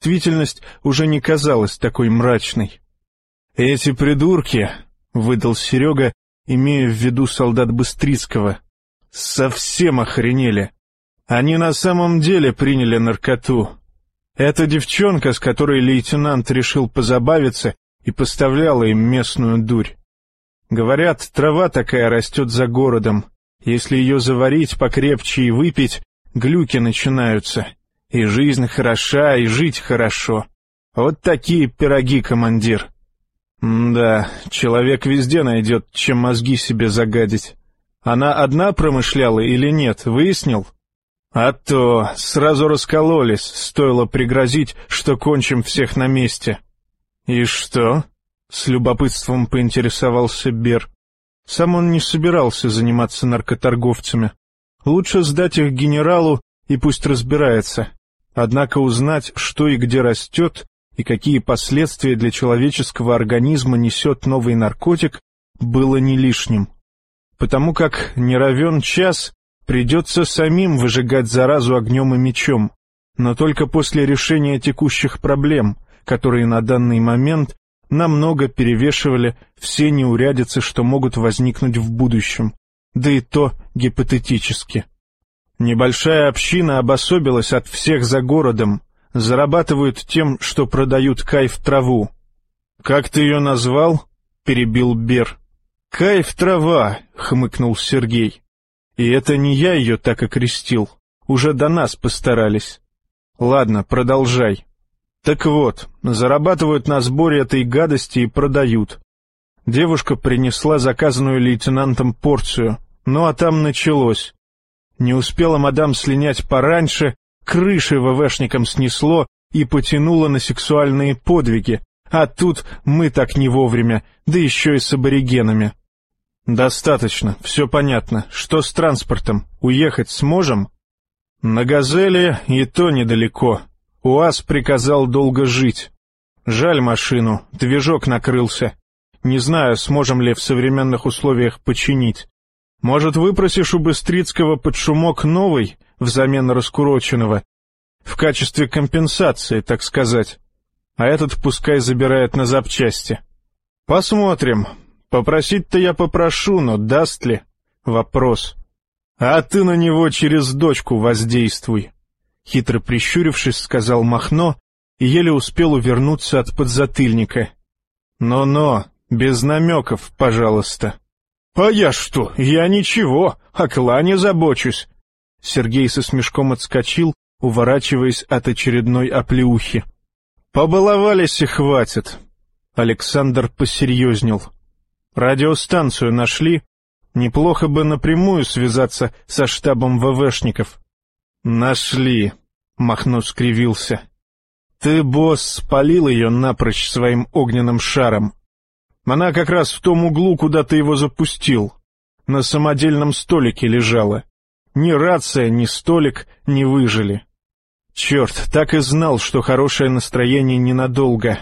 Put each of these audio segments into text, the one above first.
действительность уже не казалась такой мрачной. «Эти придурки», — выдал Серега, имея в виду солдат Быстрицкого, — «совсем охренели. Они на самом деле приняли наркоту. Эта девчонка, с которой лейтенант решил позабавиться, и поставляла им местную дурь. Говорят, трава такая растет за городом. Если ее заварить покрепче и выпить, глюки начинаются. И жизнь хороша, и жить хорошо. Вот такие пироги, командир. Да, человек везде найдет, чем мозги себе загадить. Она одна промышляла или нет, выяснил? А то сразу раскололись, стоило пригрозить, что кончим всех на месте. И что? С любопытством поинтересовался Бер. Сам он не собирался заниматься наркоторговцами. Лучше сдать их генералу и пусть разбирается. Однако узнать, что и где растет, и какие последствия для человеческого организма несет новый наркотик, было не лишним. Потому как не равен час, придется самим выжигать заразу огнем и мечом, но только после решения текущих проблем, которые на данный момент намного перевешивали все неурядицы, что могут возникнуть в будущем, да и то гипотетически. Небольшая община обособилась от всех за городом, зарабатывают тем, что продают кайф траву. «Как ты ее назвал?» — перебил Бер. «Кайф трава», — хмыкнул Сергей. «И это не я ее так окрестил. Уже до нас постарались. Ладно, продолжай». Так вот, зарабатывают на сборе этой гадости и продают. Девушка принесла заказанную лейтенантом порцию, ну а там началось. Не успела мадам слинять пораньше, крыши ВВшникам снесло и потянуло на сексуальные подвиги, а тут мы так не вовремя, да еще и с аборигенами. Достаточно, все понятно. Что с транспортом? Уехать сможем? На «Газели» и то недалеко. УАЗ приказал долго жить. Жаль машину, движок накрылся. Не знаю, сможем ли в современных условиях починить. Может, выпросишь у Быстрицкого под шумок новый взамен раскуроченного? В качестве компенсации, так сказать. А этот пускай забирает на запчасти. Посмотрим. Попросить-то я попрошу, но даст ли? Вопрос. А ты на него через дочку воздействуй. Хитро прищурившись, сказал Махно и еле успел увернуться от подзатыльника. «Но-но, без намеков, пожалуйста». «А я что? Я ничего, о клане забочусь». Сергей со смешком отскочил, уворачиваясь от очередной оплеухи. «Побаловались и хватит». Александр посерьезнел. «Радиостанцию нашли? Неплохо бы напрямую связаться со штабом ВВшников». «Нашли», — Махно скривился. «Ты, босс, спалил ее напрочь своим огненным шаром. Она как раз в том углу, куда ты его запустил. На самодельном столике лежала. Ни рация, ни столик не выжили. Черт, так и знал, что хорошее настроение ненадолго.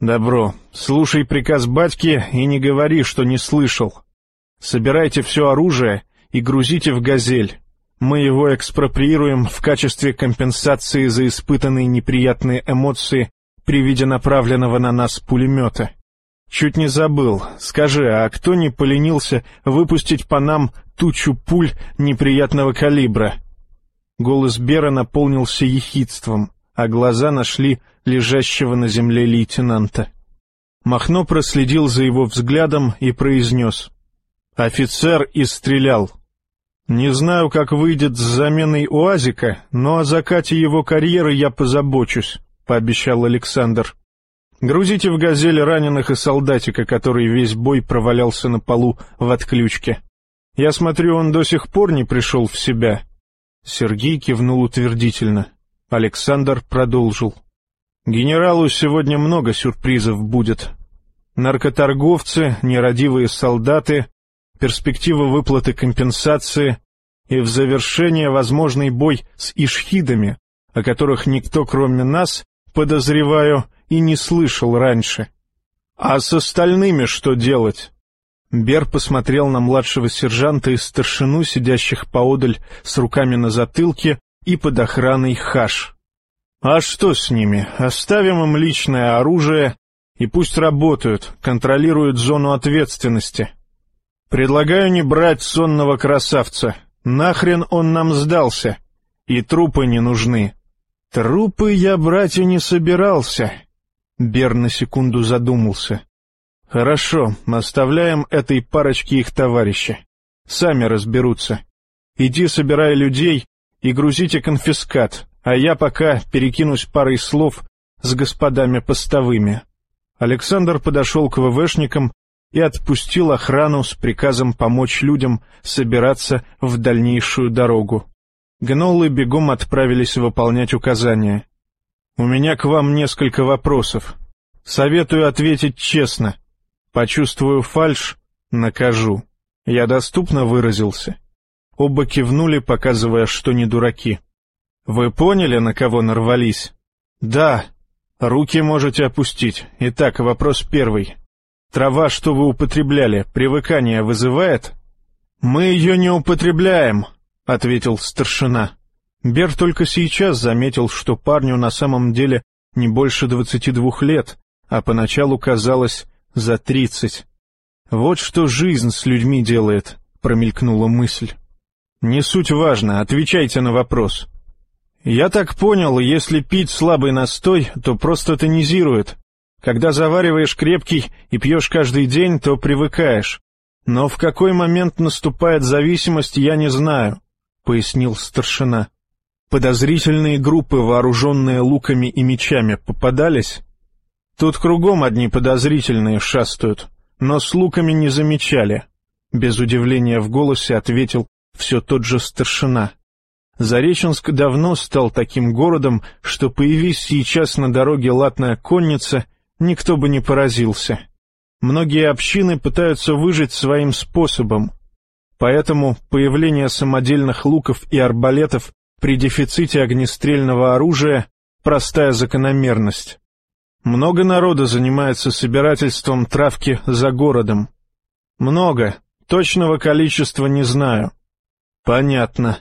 Добро, слушай приказ батьки и не говори, что не слышал. Собирайте все оружие и грузите в «Газель». Мы его экспроприируем в качестве компенсации за испытанные неприятные эмоции при виде направленного на нас пулемета. Чуть не забыл. Скажи, а кто не поленился выпустить по нам тучу пуль неприятного калибра? Голос Бера наполнился ехидством, а глаза нашли лежащего на земле лейтенанта. Махно проследил за его взглядом и произнес. «Офицер и стрелял». «Не знаю, как выйдет с заменой УАЗика, но о закате его карьеры я позабочусь», — пообещал Александр. Грузите в «Газель» раненых и солдатика, который весь бой провалялся на полу в отключке. Я смотрю, он до сих пор не пришел в себя. Сергей кивнул утвердительно. Александр продолжил. Генералу сегодня много сюрпризов будет. Наркоторговцы, нерадивые солдаты, перспектива выплаты компенсации и в завершение возможный бой с ишхидами, о которых никто, кроме нас, подозреваю, и не слышал раньше. А с остальными что делать? Бер посмотрел на младшего сержанта и старшину, сидящих поодаль с руками на затылке и под охраной хаш. А что с ними? Оставим им личное оружие и пусть работают, контролируют зону ответственности. Предлагаю не брать сонного красавца. Нахрен он нам сдался? И трупы не нужны. Трупы я брать и не собирался. Бер на секунду задумался. Хорошо, оставляем этой парочке их товарища. Сами разберутся. Иди собирай людей и грузите конфискат, а я пока перекинусь парой слов с господами постовыми. Александр подошел к ВВшникам и отпустил охрану с приказом помочь людям собираться в дальнейшую дорогу. Гнолы бегом отправились выполнять указания. «У меня к вам несколько вопросов. Советую ответить честно. Почувствую фальшь — накажу. Я доступно выразился?» Оба кивнули, показывая, что не дураки. «Вы поняли, на кого нарвались?» «Да. Руки можете опустить. Итак, вопрос первый. Трава, что вы употребляли, привыкание вызывает?» «Мы ее не употребляем», — ответил старшина. Бер только сейчас заметил, что парню на самом деле не больше двадцати двух лет, а поначалу казалось за тридцать. «Вот что жизнь с людьми делает», — промелькнула мысль. «Не суть важно, отвечайте на вопрос». «Я так понял, если пить слабый настой, то просто тонизирует. Когда завариваешь крепкий и пьешь каждый день, то привыкаешь. Но в какой момент наступает зависимость, я не знаю», — пояснил старшина. «Подозрительные группы, вооруженные луками и мечами, попадались?» «Тут кругом одни подозрительные шастают, но с луками не замечали», — без удивления в голосе ответил все тот же старшина. Зареченск давно стал таким городом, что появись сейчас на дороге латная конница, никто бы не поразился. Многие общины пытаются выжить своим способом. Поэтому появление самодельных луков и арбалетов при дефиците огнестрельного оружия — простая закономерность. Много народа занимается собирательством травки за городом. Много, точного количества не знаю. Понятно.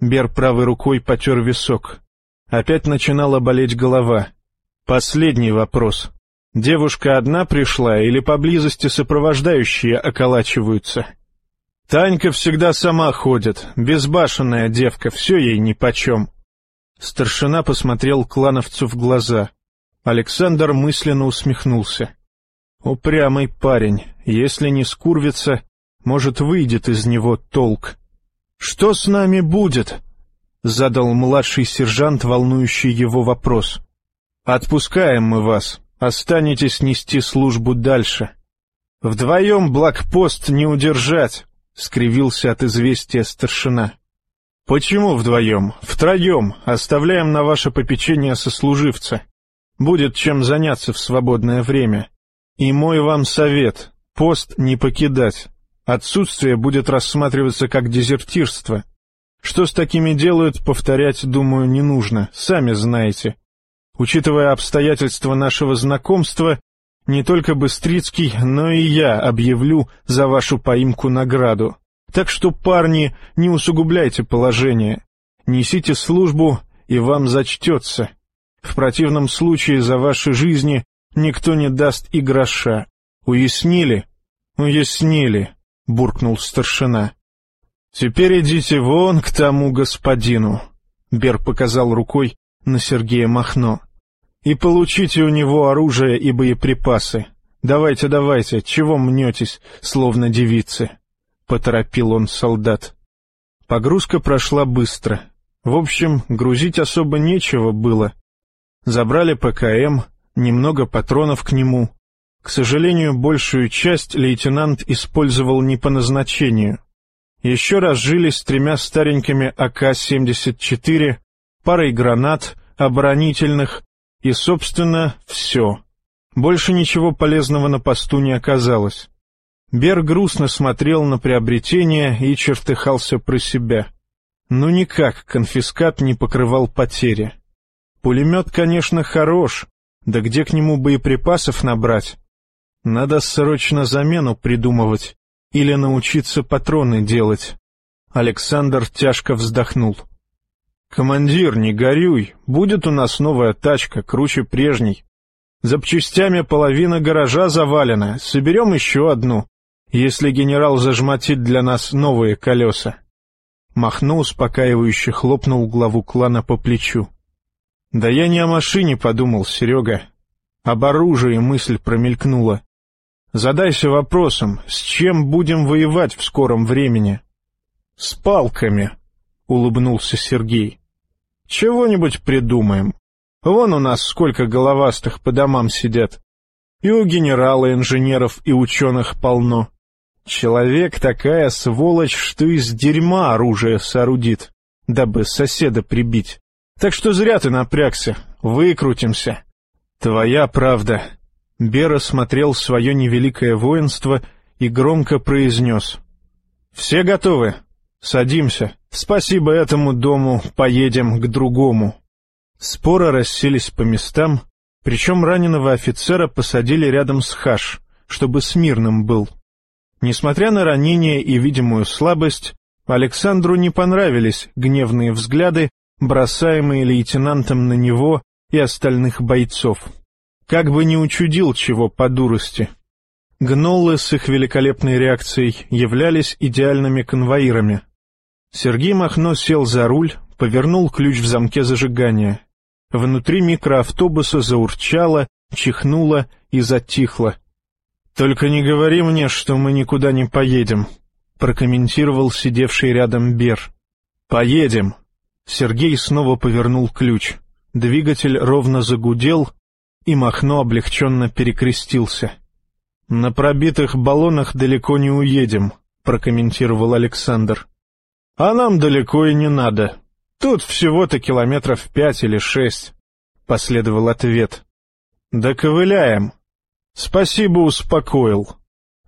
Бер правой рукой потер висок. Опять начинала болеть голова. Последний вопрос. Девушка одна пришла или поблизости сопровождающие околачиваются? Танька всегда сама ходит, безбашенная девка, все ей нипочем. Старшина посмотрел клановцу в глаза. Александр мысленно усмехнулся. Упрямый парень, если не скурвится, может, выйдет из него толк. «Что с нами будет?» — задал младший сержант волнующий его вопрос. «Отпускаем мы вас, останетесь нести службу дальше. Вдвоем блокпост не удержать», — скривился от известия старшина. «Почему вдвоем? Втроем. Оставляем на ваше попечение сослуживца. Будет чем заняться в свободное время. И мой вам совет — пост не покидать. Отсутствие будет рассматриваться как дезертирство. Что с такими делают, повторять, думаю, не нужно, сами знаете. Учитывая обстоятельства нашего знакомства, не только Быстрицкий, но и я объявлю за вашу поимку награду. Так что, парни, не усугубляйте положение. Несите службу, и вам зачтется. В противном случае за ваши жизни никто не даст и гроша. Уяснили? Уяснили буркнул старшина. «Теперь идите вон к тому господину», — Бер показал рукой на Сергея Махно, — «и получите у него оружие и боеприпасы. Давайте, давайте, чего мнетесь, словно девицы?» — поторопил он солдат. Погрузка прошла быстро. В общем, грузить особо нечего было. Забрали ПКМ, немного патронов к нему, к сожалению, большую часть лейтенант использовал не по назначению. Еще раз жили с тремя старенькими АК-74, парой гранат, оборонительных, и, собственно, все. Больше ничего полезного на посту не оказалось. Бер грустно смотрел на приобретение и чертыхался про себя. Ну никак конфискат не покрывал потери. Пулемет, конечно, хорош, да где к нему боеприпасов набрать? Надо срочно замену придумывать или научиться патроны делать. Александр тяжко вздохнул. «Командир, не горюй, будет у нас новая тачка, круче прежней. Запчастями половина гаража завалена, соберем еще одну, если генерал зажмотит для нас новые колеса». Махно успокаивающе хлопнул главу клана по плечу. «Да я не о машине подумал, Серега. Об оружии мысль промелькнула. Задайся вопросом, с чем будем воевать в скором времени?» «С палками», — улыбнулся Сергей. «Чего-нибудь придумаем. Вон у нас сколько головастых по домам сидят. И у генерала, инженеров и ученых полно. Человек такая сволочь, что из дерьма оружие соорудит, дабы соседа прибить. Так что зря ты напрягся, выкрутимся. Твоя правда. Бера смотрел свое невеликое воинство и громко произнес. Все готовы? Садимся. Спасибо этому дому, поедем к другому. Споры расселись по местам, причем раненого офицера посадили рядом с Хаш, чтобы смирным был. Несмотря на ранение и видимую слабость, Александру не понравились гневные взгляды, бросаемые лейтенантом на него и остальных бойцов. Как бы не учудил чего по дурости. Гноллы с их великолепной реакцией являлись идеальными конвоирами. Сергей Махно сел за руль, повернул ключ в замке зажигания. Внутри микроавтобуса заурчало, чихнуло и затихло — «Только не говори мне, что мы никуда не поедем», — прокомментировал сидевший рядом Бер. «Поедем». Сергей снова повернул ключ. Двигатель ровно загудел, и Махно облегченно перекрестился. «На пробитых баллонах далеко не уедем», — прокомментировал Александр. «А нам далеко и не надо. Тут всего-то километров пять или шесть», — последовал ответ. «Доковыляем», «Спасибо, успокоил».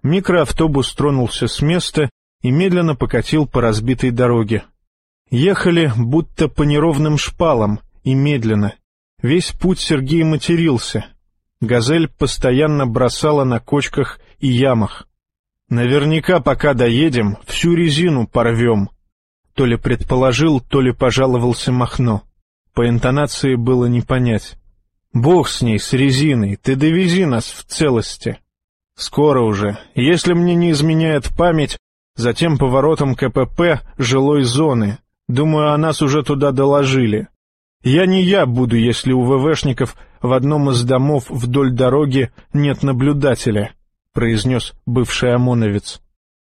Микроавтобус тронулся с места и медленно покатил по разбитой дороге. Ехали будто по неровным шпалам и медленно. Весь путь Сергей матерился. «Газель» постоянно бросала на кочках и ямах. «Наверняка, пока доедем, всю резину порвем», — то ли предположил, то ли пожаловался Махно. По интонации было не понять. Бог с ней, с резиной, ты довези нас в целости. Скоро уже, если мне не изменяет память, затем поворотом КПП жилой зоны. Думаю, о нас уже туда доложили. Я не я буду, если у ВВшников в одном из домов вдоль дороги нет наблюдателя, — произнес бывший ОМОНовец.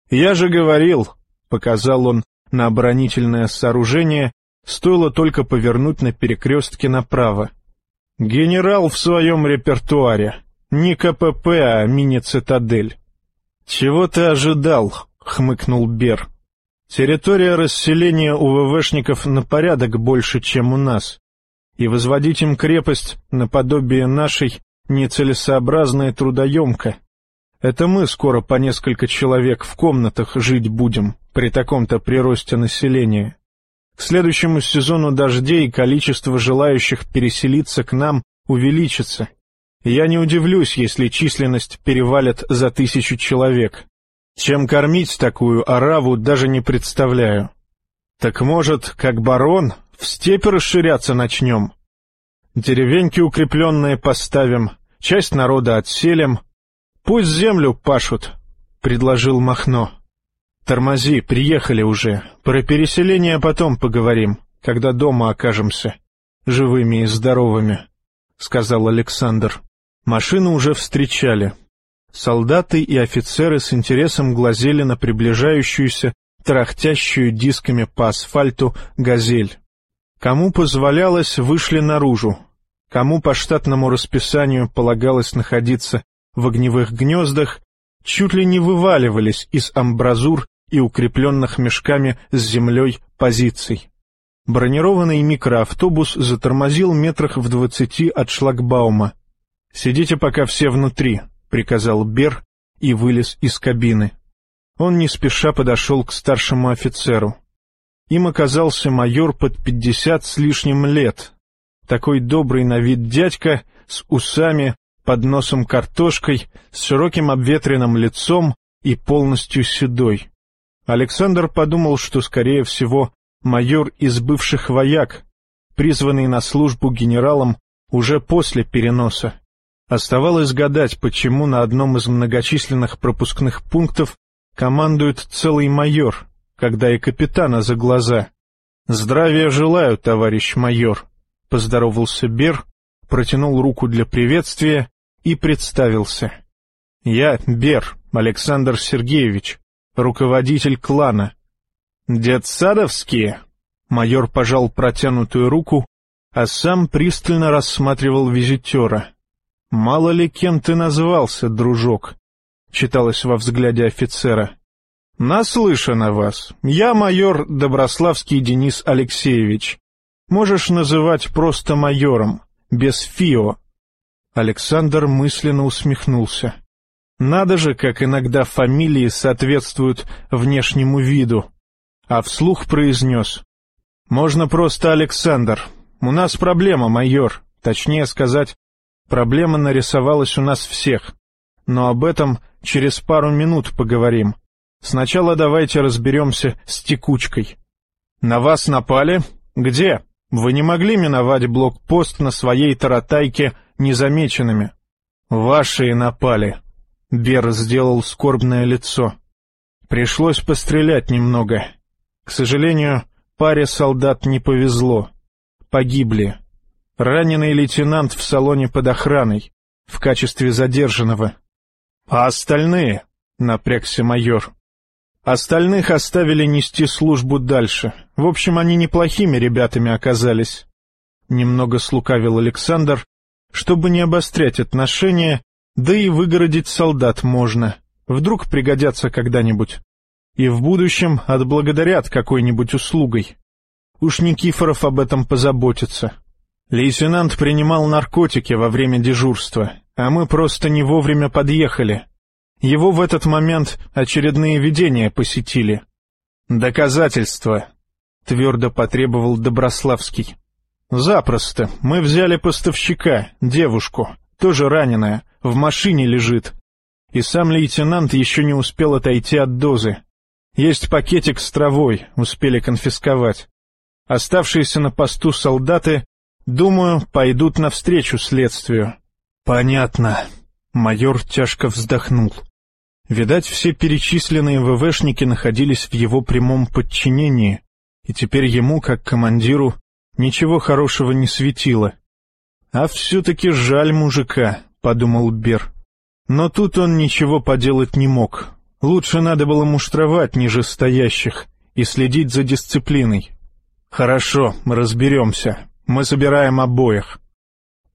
Я же говорил, — показал он на оборонительное сооружение, стоило только повернуть на перекрестке направо. Генерал в своем репертуаре. Не КПП, а мини-цитадель. «Чего ты ожидал?» — хмыкнул Бер. «Территория расселения у ВВшников на порядок больше, чем у нас, и возводить им крепость наподобие нашей нецелесообразно и трудоемко. Это мы скоро по несколько человек в комнатах жить будем при таком-то приросте населения. К следующему сезону дождей количество желающих переселиться к нам увеличится. Я не удивлюсь, если численность перевалит за тысячу человек. Чем кормить такую ораву, даже не представляю. Так может, как барон, в степи расширяться начнем? Деревеньки укрепленные поставим, часть народа отселим. Пусть землю пашут, — предложил Махно. «Тормози, приехали уже. Про переселение потом поговорим, когда дома окажемся. Живыми и здоровыми», — сказал Александр. Машину уже встречали. Солдаты и офицеры с интересом глазели на приближающуюся, трахтящую дисками по асфальту «Газель». Кому позволялось, вышли наружу. Кому по штатному расписанию полагалось находиться в огневых гнездах, чуть ли не вываливались из амбразур и укрепленных мешками с землей позиций. Бронированный микроавтобус затормозил метрах в двадцати от шлагбаума. «Сидите пока все внутри», — приказал Бер и вылез из кабины. Он не спеша подошел к старшему офицеру. Им оказался майор под пятьдесят с лишним лет. Такой добрый на вид дядька, с усами, под носом картошкой, с широким обветренным лицом и полностью седой. Александр подумал, что, скорее всего, майор из бывших вояк, призванный на службу генералом уже после переноса. Оставалось гадать, почему на одном из многочисленных пропускных пунктов командует целый майор, когда и капитана за глаза. «Здравия желаю, товарищ майор», — поздоровался Бер, протянул руку для приветствия и представился. «Я Бер Александр Сергеевич, руководитель клана». «Детсадовские?» — майор пожал протянутую руку, а сам пристально рассматривал визитера. «Мало ли кем ты назвался, дружок», — читалось во взгляде офицера. «Наслышан о вас. Я майор Доброславский Денис Алексеевич. Можешь называть просто майором, без ФИО». Александр мысленно усмехнулся. «Надо же, как иногда фамилии соответствуют внешнему виду». А вслух произнес. «Можно просто Александр. У нас проблема, майор. Точнее сказать, Проблема нарисовалась у нас всех. Но об этом через пару минут поговорим. Сначала давайте разберемся с текучкой. На вас напали? Где? Вы не могли миновать блокпост на своей таратайке незамеченными. Ваши напали. Бер сделал скорбное лицо. Пришлось пострелять немного. К сожалению, паре солдат не повезло. Погибли. Раненый лейтенант в салоне под охраной, в качестве задержанного. А остальные, — напрягся майор, — остальных оставили нести службу дальше. В общем, они неплохими ребятами оказались. Немного слукавил Александр, чтобы не обострять отношения, да и выгородить солдат можно. Вдруг пригодятся когда-нибудь. И в будущем отблагодарят какой-нибудь услугой. Уж Никифоров об этом позаботится. Лейтенант принимал наркотики во время дежурства, а мы просто не вовремя подъехали. Его в этот момент очередные видения посетили. «Доказательства», — твердо потребовал Доброславский. «Запросто. Мы взяли поставщика, девушку, тоже раненая, в машине лежит. И сам лейтенант еще не успел отойти от дозы. Есть пакетик с травой, успели конфисковать. Оставшиеся на посту солдаты Думаю, пойдут навстречу следствию. Понятно. Майор тяжко вздохнул. Видать, все перечисленные ВВшники находились в его прямом подчинении, и теперь ему, как командиру, ничего хорошего не светило. «А все-таки жаль мужика», — подумал Бер. Но тут он ничего поделать не мог. Лучше надо было муштровать ниже стоящих и следить за дисциплиной. «Хорошо, разберемся», мы собираем обоих.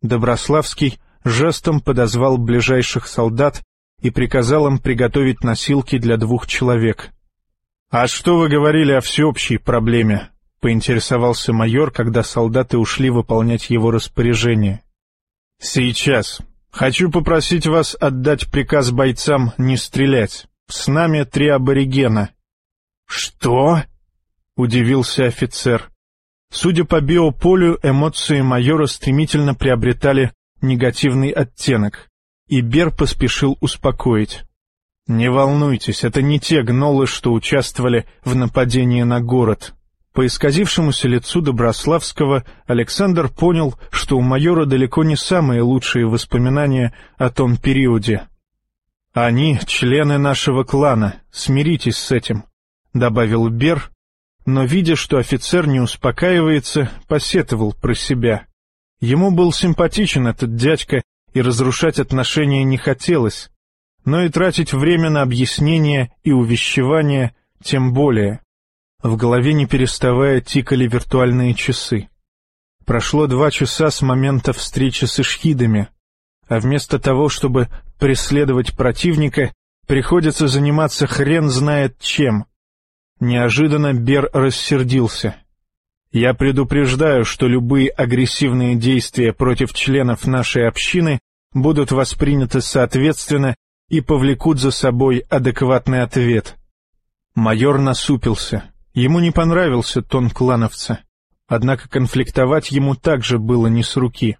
Доброславский жестом подозвал ближайших солдат и приказал им приготовить носилки для двух человек. — А что вы говорили о всеобщей проблеме? — поинтересовался майор, когда солдаты ушли выполнять его распоряжение. — Сейчас. Хочу попросить вас отдать приказ бойцам не стрелять. С нами три аборигена. — Что? — удивился офицер. Судя по биополю, эмоции майора стремительно приобретали негативный оттенок, и Бер поспешил успокоить. «Не волнуйтесь, это не те гнолы, что участвовали в нападении на город». По исказившемуся лицу Доброславского Александр понял, что у майора далеко не самые лучшие воспоминания о том периоде. «Они — члены нашего клана, смиритесь с этим», — добавил Бер, но, видя, что офицер не успокаивается, посетовал про себя. Ему был симпатичен этот дядька, и разрушать отношения не хотелось, но и тратить время на объяснение и увещевание тем более. В голове не переставая тикали виртуальные часы. Прошло два часа с момента встречи с ишхидами, а вместо того, чтобы преследовать противника, приходится заниматься хрен знает чем — Неожиданно Бер рассердился. «Я предупреждаю, что любые агрессивные действия против членов нашей общины будут восприняты соответственно и повлекут за собой адекватный ответ». Майор насупился. Ему не понравился тон клановца. Однако конфликтовать ему также было не с руки.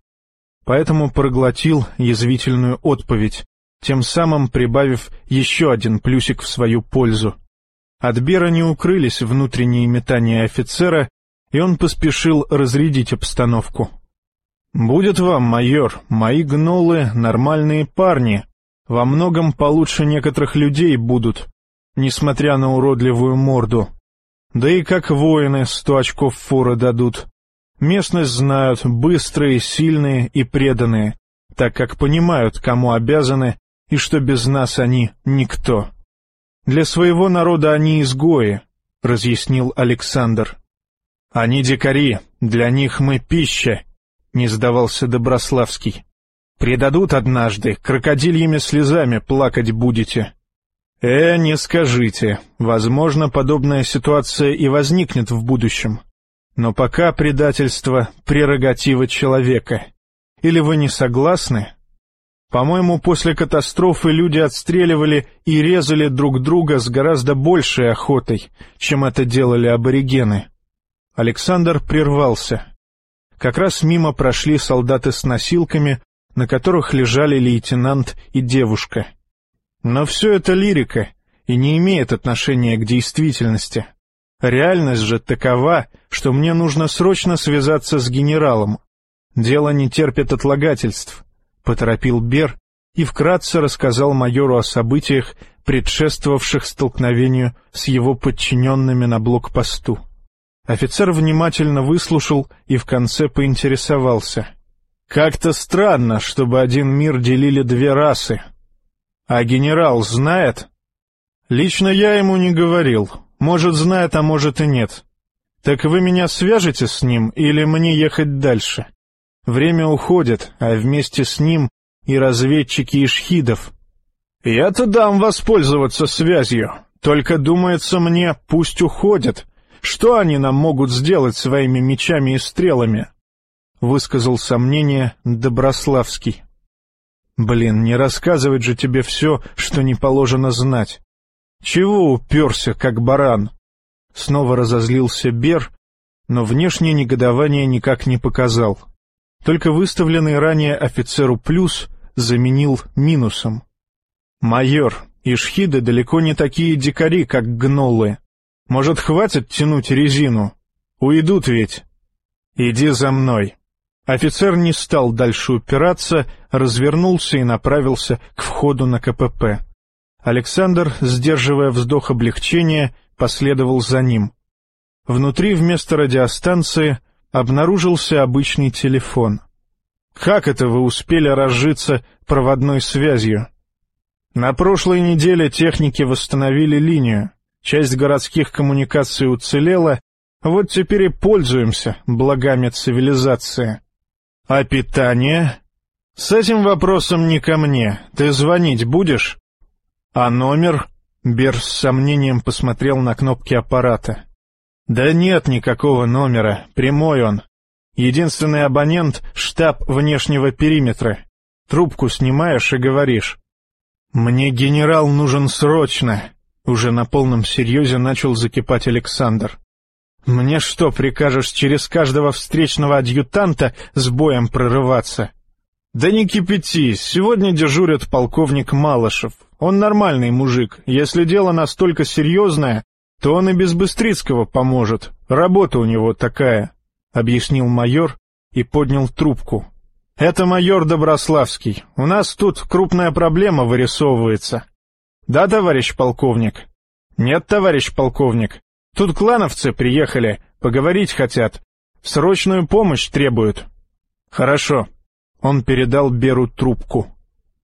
Поэтому проглотил язвительную отповедь, тем самым прибавив еще один плюсик в свою пользу. От Бера не укрылись внутренние метания офицера, и он поспешил разрядить обстановку. «Будет вам, майор, мои гнолы — нормальные парни, во многом получше некоторых людей будут, несмотря на уродливую морду. Да и как воины сто очков форы дадут. Местность знают, быстрые, сильные и преданные, так как понимают, кому обязаны, и что без нас они никто. Для своего народа они изгои, — разъяснил Александр. Они дикари, для них мы пища, — не сдавался Доброславский. Предадут однажды, крокодильями слезами плакать будете. Э, не скажите, возможно, подобная ситуация и возникнет в будущем. Но пока предательство — прерогатива человека. Или вы не согласны? По-моему, после катастрофы люди отстреливали и резали друг друга с гораздо большей охотой, чем это делали аборигены. Александр прервался. Как раз мимо прошли солдаты с носилками, на которых лежали лейтенант и девушка. Но все это лирика и не имеет отношения к действительности. Реальность же такова, что мне нужно срочно связаться с генералом. Дело не терпит отлагательств поторопил Бер и вкратце рассказал майору о событиях, предшествовавших столкновению с его подчиненными на блокпосту. Офицер внимательно выслушал и в конце поинтересовался. «Как-то странно, чтобы один мир делили две расы. А генерал знает?» «Лично я ему не говорил. Может, знает, а может и нет. Так вы меня свяжете с ним или мне ехать дальше?» Время уходит, а вместе с ним и разведчики Ишхидов. Я-то дам воспользоваться связью, только, думается мне, пусть уходят. Что они нам могут сделать своими мечами и стрелами? Высказал сомнение Доброславский. Блин, не рассказывать же тебе все, что не положено знать. Чего уперся, как баран? Снова разозлился Бер, но внешнее негодование никак не показал. Только выставленный ранее офицеру плюс заменил минусом. «Майор, ишхиды далеко не такие дикари, как гнолы. Может, хватит тянуть резину? Уйдут ведь. Иди за мной». Офицер не стал дальше упираться, развернулся и направился к входу на КПП. Александр, сдерживая вздох облегчения, последовал за ним. Внутри вместо радиостанции обнаружился обычный телефон. «Как это вы успели разжиться проводной связью?» «На прошлой неделе техники восстановили линию. Часть городских коммуникаций уцелела, вот теперь и пользуемся благами цивилизации. А питание? С этим вопросом не ко мне. Ты звонить будешь? А номер? Бер с сомнением посмотрел на кнопки аппарата. «Да нет никакого номера, прямой он. Единственный абонент — штаб внешнего периметра. Трубку снимаешь и говоришь. «Мне генерал нужен срочно!» Уже на полном серьезе начал закипать Александр. «Мне что, прикажешь через каждого встречного адъютанта с боем прорываться?» «Да не кипятись, сегодня дежурит полковник Малышев. Он нормальный мужик. Если дело настолько серьезное, то он и без Быстрицкого поможет. Работа у него такая», — объяснил майор и поднял трубку. «Это майор Доброславский. У нас тут крупная проблема вырисовывается». «Да, товарищ полковник?» «Нет, товарищ полковник. Тут клановцы приехали, поговорить хотят. Срочную помощь требуют». «Хорошо». Он передал Беру трубку.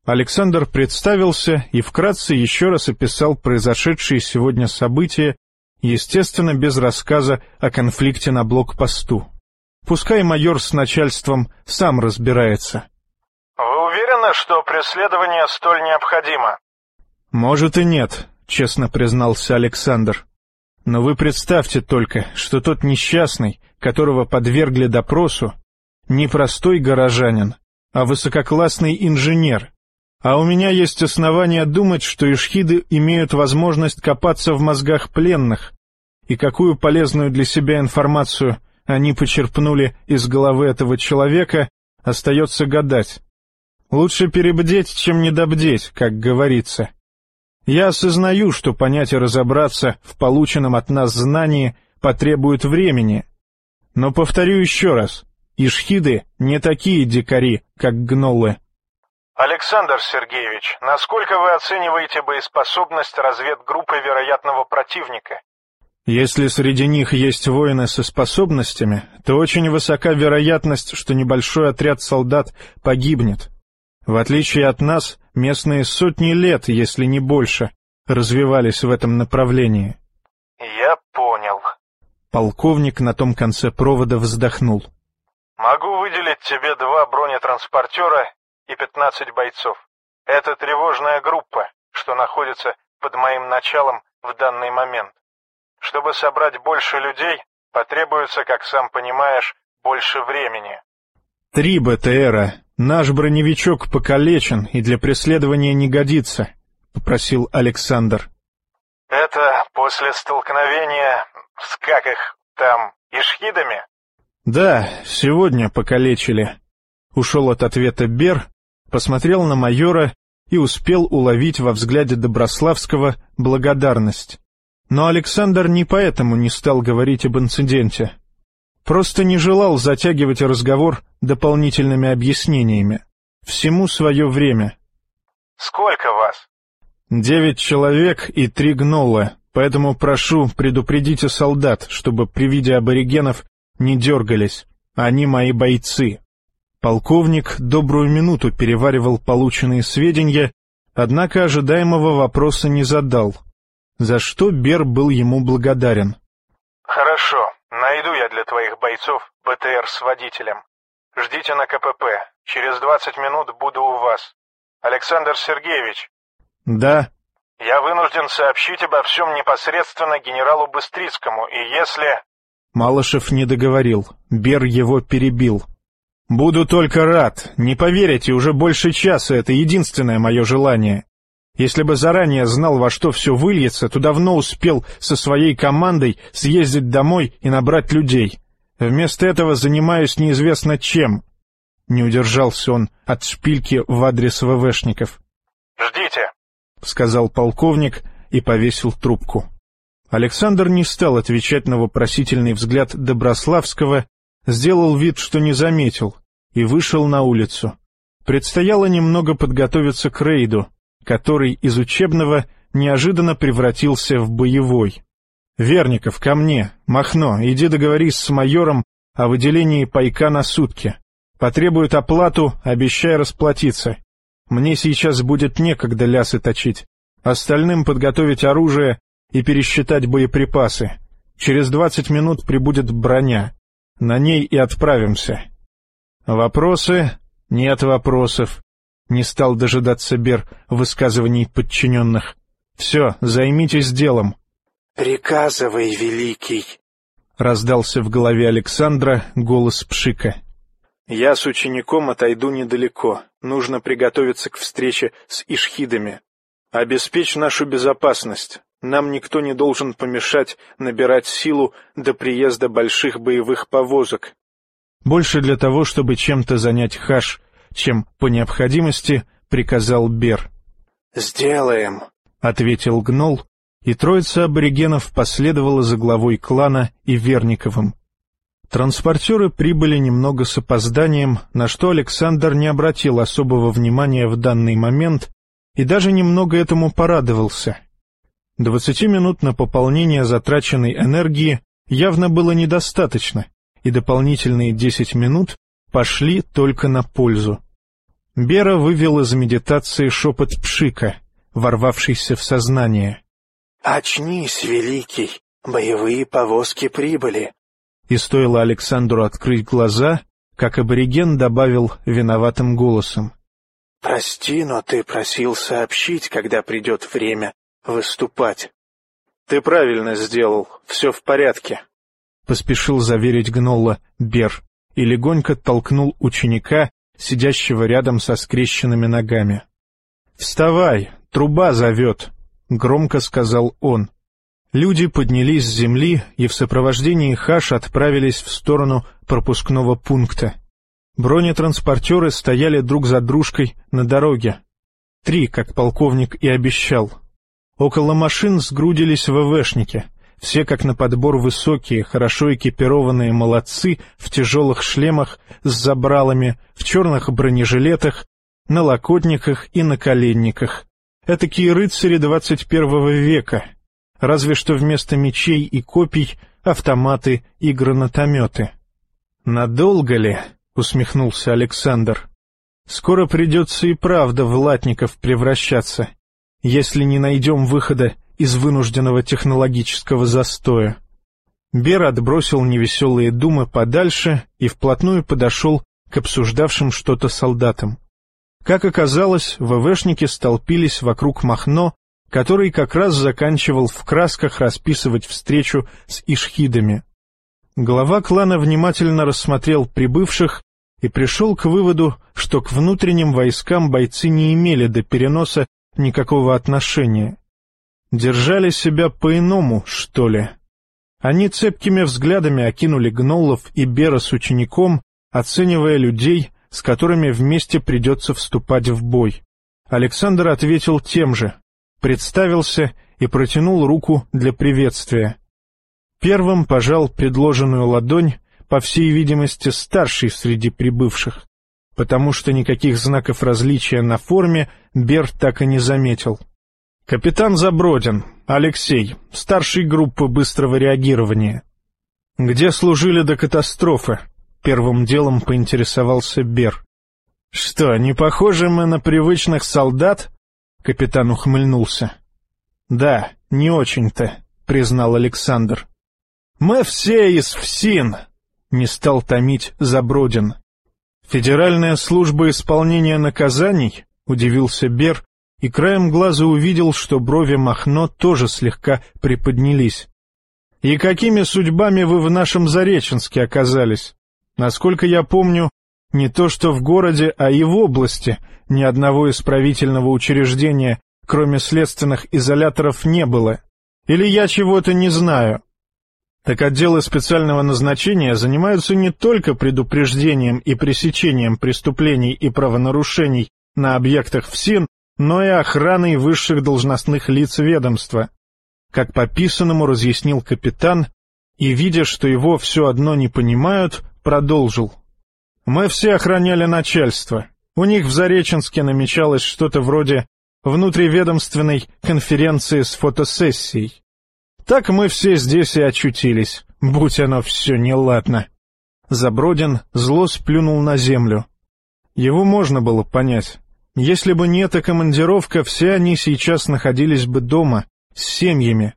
Александр представился и вкратце еще раз описал произошедшие сегодня события Естественно, без рассказа о конфликте на блокпосту. Пускай майор с начальством сам разбирается. «Вы уверены, что преследование столь необходимо?» «Может и нет», — честно признался Александр. «Но вы представьте только, что тот несчастный, которого подвергли допросу, не простой горожанин, а высококлассный инженер, а у меня есть основания думать, что ишхиды имеют возможность копаться в мозгах пленных, и какую полезную для себя информацию они почерпнули из головы этого человека, остается гадать. Лучше перебдеть, чем недобдеть, как говорится. Я осознаю, что понять и разобраться в полученном от нас знании потребует времени. Но повторю еще раз, ишхиды не такие дикари, как гнолы. Александр Сергеевич, насколько вы оцениваете боеспособность разведгруппы вероятного противника? Если среди них есть воины со способностями, то очень высока вероятность, что небольшой отряд солдат погибнет. В отличие от нас, местные сотни лет, если не больше, развивались в этом направлении. Я понял. Полковник на том конце провода вздохнул. Могу выделить тебе два бронетранспортера и пятнадцать бойцов. Это тревожная группа, что находится под моим началом в данный момент. Чтобы собрать больше людей, потребуется, как сам понимаешь, больше времени. Три БТРа. Наш броневичок покалечен и для преследования не годится, — попросил Александр. Это после столкновения с, как их там, ишхидами? Да, сегодня покалечили. Ушел от ответа Бер, посмотрел на майора и успел уловить во взгляде Доброславского благодарность. Но Александр не поэтому не стал говорить об инциденте. Просто не желал затягивать разговор дополнительными объяснениями. Всему свое время. «Сколько вас?» «Девять человек и три гнола, поэтому прошу, предупредите солдат, чтобы при виде аборигенов не дергались. Они мои бойцы». Полковник добрую минуту переваривал полученные сведения, однако ожидаемого вопроса не задал — за что Бер был ему благодарен. «Хорошо, найду я для твоих бойцов БТР с водителем. Ждите на КПП, через двадцать минут буду у вас. Александр Сергеевич». «Да». «Я вынужден сообщить обо всем непосредственно генералу Быстрицкому, и если...» Малышев не договорил, Бер его перебил. «Буду только рад. Не поверите, уже больше часа — это единственное мое желание. Если бы заранее знал, во что все выльется, то давно успел со своей командой съездить домой и набрать людей. Вместо этого занимаюсь неизвестно чем. Не удержался он от шпильки в адрес ВВшников. «Ждите», — сказал полковник и повесил трубку. Александр не стал отвечать на вопросительный взгляд Доброславского, сделал вид, что не заметил, и вышел на улицу. Предстояло немного подготовиться к рейду, который из учебного неожиданно превратился в боевой. «Верников, ко мне! Махно, иди договорись с майором о выделении пайка на сутки. Потребует оплату, обещай расплатиться. Мне сейчас будет некогда лясы точить. Остальным подготовить оружие и пересчитать боеприпасы. Через двадцать минут прибудет броня. На ней и отправимся. Вопросы? Нет вопросов. Не стал дожидаться Бер высказываний подчиненных. «Все, займитесь делом». «Приказывай, великий», — раздался в голове Александра голос Пшика. «Я с учеником отойду недалеко. Нужно приготовиться к встрече с ишхидами. Обеспечь нашу безопасность. Нам никто не должен помешать набирать силу до приезда больших боевых повозок. Больше для того, чтобы чем-то занять хаш чем по необходимости приказал Бер. «Сделаем», — ответил Гнол, и троица аборигенов последовала за главой клана и Верниковым. Транспортеры прибыли немного с опозданием, на что Александр не обратил особого внимания в данный момент и даже немного этому порадовался. Двадцати минут на пополнение затраченной энергии явно было недостаточно, и дополнительные десять минут пошли только на пользу. Бера вывел из медитации шепот Пшика, ворвавшийся в сознание. «Очнись, великий, боевые повозки прибыли». И стоило Александру открыть глаза, как абориген добавил виноватым голосом. «Прости, но ты просил сообщить, когда придет время выступать». «Ты правильно сделал, все в порядке», — поспешил заверить Гнолла Бер и легонько толкнул ученика, сидящего рядом со скрещенными ногами. «Вставай, труба зовет», — громко сказал он. Люди поднялись с земли и в сопровождении Хаш отправились в сторону пропускного пункта. Бронетранспортеры стояли друг за дружкой на дороге. Три, как полковник и обещал. Около машин сгрудились ВВшники. Все как на подбор высокие, хорошо экипированные молодцы в тяжелых шлемах с забралами, в черных бронежилетах, на локотниках и на коленниках. Этакие рыцари двадцать первого века, разве что вместо мечей и копий автоматы и гранатометы. «Надолго ли?» — усмехнулся Александр. «Скоро придется и правда в латников превращаться, если не найдем выхода из вынужденного технологического застоя». Бер отбросил невеселые думы подальше и вплотную подошел к обсуждавшим что-то солдатам. Как оказалось, ВВшники столпились вокруг Махно, который как раз заканчивал в красках расписывать встречу с ишхидами. Глава клана внимательно рассмотрел прибывших и пришел к выводу, что к внутренним войскам бойцы не имели до переноса никакого отношения. Держали себя по-иному, что ли. Они цепкими взглядами окинули гнолов и Бера с учеником, оценивая людей, с которыми вместе придется вступать в бой. Александр ответил тем же, представился и протянул руку для приветствия. Первым пожал предложенную ладонь, по всей видимости, старший среди прибывших, потому что никаких знаков различия на форме Бер так и не заметил. «Капитан Забродин, Алексей, старший группы быстрого реагирования. Где служили до катастрофы?» Первым делом поинтересовался Бер. «Что, не похожи мы на привычных солдат?» Капитан ухмыльнулся. «Да, не очень-то», — признал Александр. «Мы все из ФСИН», — не стал томить Забродин. «Федеральная служба исполнения наказаний?» — удивился Бер, и краем глаза увидел, что брови Махно тоже слегка приподнялись. «И какими судьбами вы в нашем Зареченске оказались?» Насколько я помню, не то что в городе, а и в области ни одного исправительного учреждения, кроме следственных изоляторов, не было. Или я чего-то не знаю. Так отделы специального назначения занимаются не только предупреждением и пресечением преступлений и правонарушений на объектах ФСИН, но и охраной высших должностных лиц ведомства. Как по писанному разъяснил капитан, и, видя, что его все одно не понимают, продолжил. «Мы все охраняли начальство. У них в Зареченске намечалось что-то вроде внутриведомственной конференции с фотосессией. Так мы все здесь и очутились, будь оно все неладно». Забродин зло сплюнул на землю. Его можно было понять. Если бы не эта командировка, все они сейчас находились бы дома, с семьями,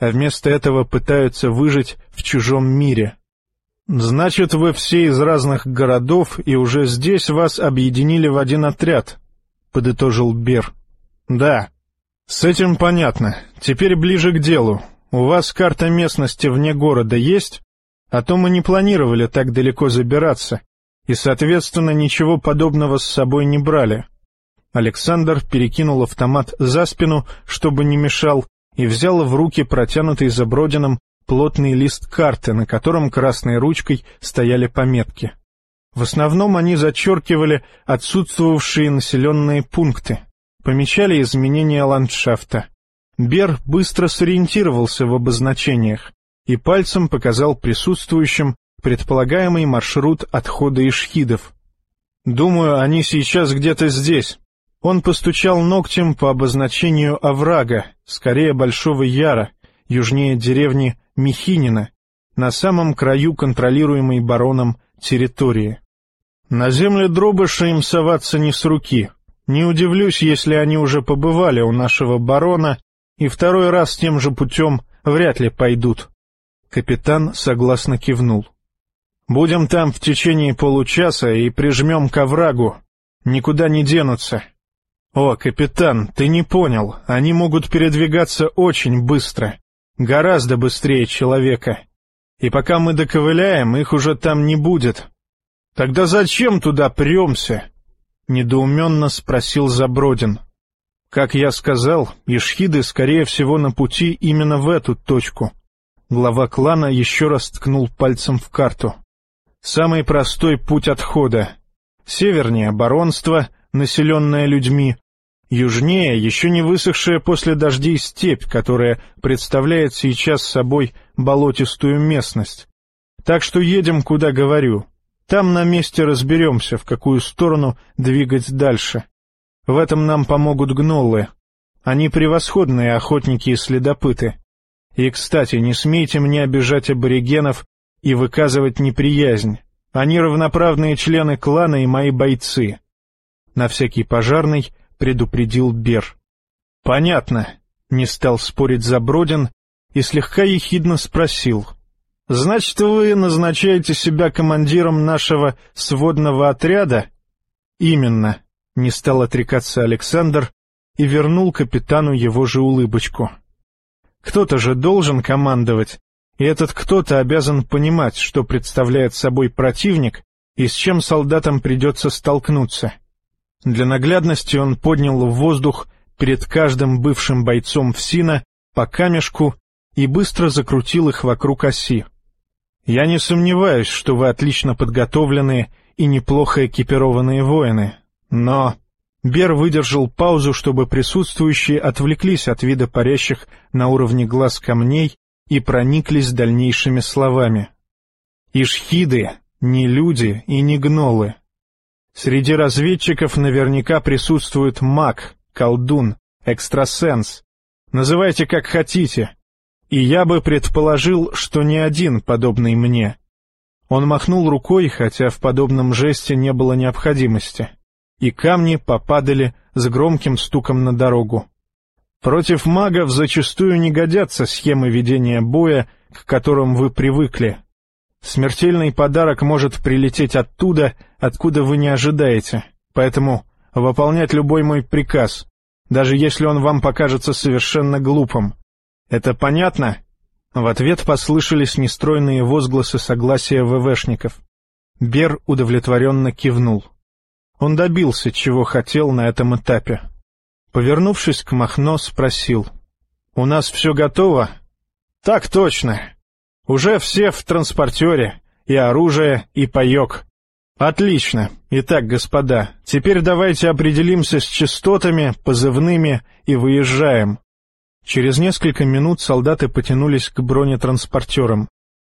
а вместо этого пытаются выжить в чужом мире. «Значит, вы все из разных городов, и уже здесь вас объединили в один отряд», — подытожил Бер. «Да. С этим понятно. Теперь ближе к делу. У вас карта местности вне города есть? А то мы не планировали так далеко забираться, и, соответственно, ничего подобного с собой не брали». Александр перекинул автомат за спину, чтобы не мешал, и взял в руки протянутый Забродином плотный лист карты, на котором красной ручкой стояли пометки. В основном они зачеркивали отсутствовавшие населенные пункты, помечали изменения ландшафта. Бер быстро сориентировался в обозначениях и пальцем показал присутствующим предполагаемый маршрут отхода ишхидов. «Думаю, они сейчас где-то здесь». Он постучал ногтем по обозначению оврага, скорее Большого Яра, южнее деревни Михинина, на самом краю контролируемой бароном территории. На земле дробыша им соваться не с руки. Не удивлюсь, если они уже побывали у нашего барона и второй раз тем же путем вряд ли пойдут. Капитан согласно кивнул. «Будем там в течение получаса и прижмем к оврагу. Никуда не денутся». «О, капитан, ты не понял, они могут передвигаться очень быстро. Гораздо быстрее человека. И пока мы доковыляем, их уже там не будет. Тогда зачем туда премся? Недоуменно спросил Забродин. Как я сказал, ишхиды, скорее всего, на пути именно в эту точку. Глава клана еще раз ткнул пальцем в карту. Самый простой путь отхода. Севернее — баронство, населенное людьми, Южнее еще не высохшая после дождей степь, которая представляет сейчас собой болотистую местность. Так что едем, куда говорю. Там на месте разберемся, в какую сторону двигать дальше. В этом нам помогут гноллы. Они превосходные охотники и следопыты. И, кстати, не смейте мне обижать аборигенов и выказывать неприязнь. Они равноправные члены клана и мои бойцы. На всякий пожарный предупредил Бер. — Понятно, — не стал спорить Забродин и слегка ехидно спросил. — Значит, вы назначаете себя командиром нашего сводного отряда? — Именно, — не стал отрекаться Александр и вернул капитану его же улыбочку. Кто-то же должен командовать, и этот кто-то обязан понимать, что представляет собой противник и с чем солдатам придется столкнуться. Для наглядности он поднял в воздух перед каждым бывшим бойцом ФСИНа по камешку и быстро закрутил их вокруг оси. «Я не сомневаюсь, что вы отлично подготовленные и неплохо экипированные воины, но...» Бер выдержал паузу, чтобы присутствующие отвлеклись от вида парящих на уровне глаз камней и прониклись дальнейшими словами. «Ишхиды — не люди и не гнолы. Среди разведчиков наверняка присутствует маг, колдун, экстрасенс. Называйте как хотите. И я бы предположил, что не один подобный мне». Он махнул рукой, хотя в подобном жесте не было необходимости и камни попадали с громким стуком на дорогу. Против магов зачастую не годятся схемы ведения боя, к которым вы привыкли. Смертельный подарок может прилететь оттуда, откуда вы не ожидаете, поэтому выполнять любой мой приказ, даже если он вам покажется совершенно глупым. Это понятно? В ответ послышались нестройные возгласы согласия ВВшников. Бер удовлетворенно кивнул. Он добился, чего хотел на этом этапе. Повернувшись к Махно, спросил. — У нас все готово? — Так точно. Уже все в транспортере, и оружие, и паек. — Отлично. Итак, господа, теперь давайте определимся с частотами, позывными и выезжаем. Через несколько минут солдаты потянулись к бронетранспортерам.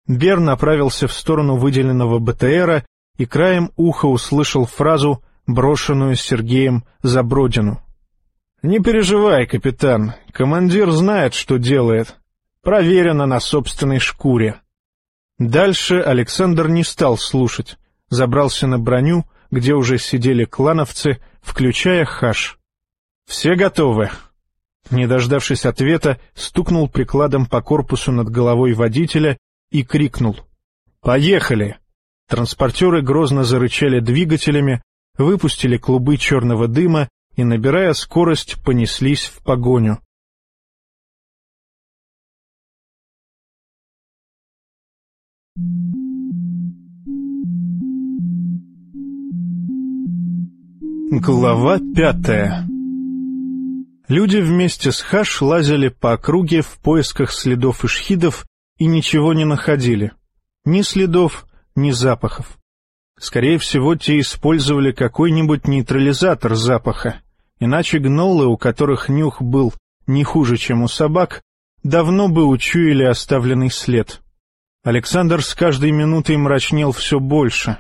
Бер направился в сторону выделенного БТРа и краем уха услышал фразу брошенную Сергеем Забродину. «Не переживай, капитан, командир знает, что делает. Проверено на собственной шкуре». Дальше Александр не стал слушать, забрался на броню, где уже сидели клановцы, включая хаш. «Все готовы?» Не дождавшись ответа, стукнул прикладом по корпусу над головой водителя и крикнул. «Поехали!» Транспортеры грозно зарычали двигателями, выпустили клубы черного дыма и, набирая скорость, понеслись в погоню. Глава пятая Люди вместе с Хаш лазили по округе в поисках следов ишхидов и ничего не находили. Ни следов, ни запахов. Скорее всего, те использовали какой-нибудь нейтрализатор запаха, иначе гнолы, у которых нюх был не хуже, чем у собак, давно бы учуяли оставленный след. Александр с каждой минутой мрачнел все больше.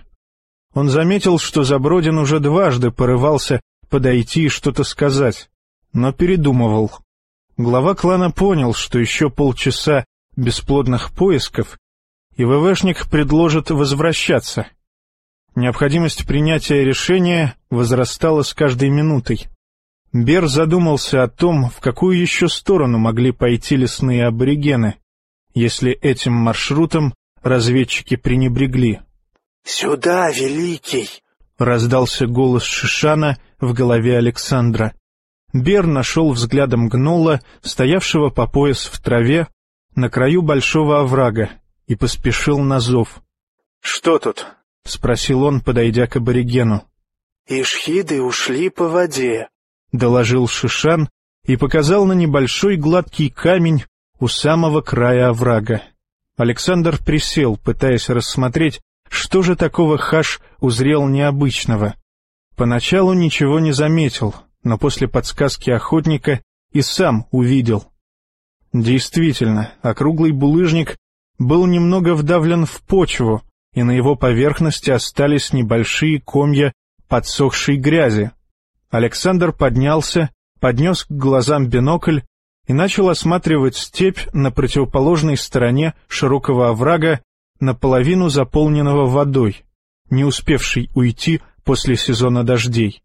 Он заметил, что Забродин уже дважды порывался подойти и что-то сказать, но передумывал. Глава клана понял, что еще полчаса бесплодных поисков, и ВВшник предложит возвращаться — Необходимость принятия решения возрастала с каждой минутой. Бер задумался о том, в какую еще сторону могли пойти лесные аборигены, если этим маршрутом разведчики пренебрегли. «Сюда, Великий!» — раздался голос Шишана в голове Александра. Бер нашел взглядом гнола, стоявшего по пояс в траве, на краю большого оврага, и поспешил на зов. «Что тут?» — спросил он, подойдя к аборигену. «Ишхиды ушли по воде», — доложил Шишан и показал на небольшой гладкий камень у самого края оврага. Александр присел, пытаясь рассмотреть, что же такого Хаш узрел необычного. Поначалу ничего не заметил, но после подсказки охотника и сам увидел. Действительно, округлый булыжник был немного вдавлен в почву, и на его поверхности остались небольшие комья подсохшей грязи. Александр поднялся, поднес к глазам бинокль и начал осматривать степь на противоположной стороне широкого оврага, наполовину заполненного водой, не успевшей уйти после сезона дождей.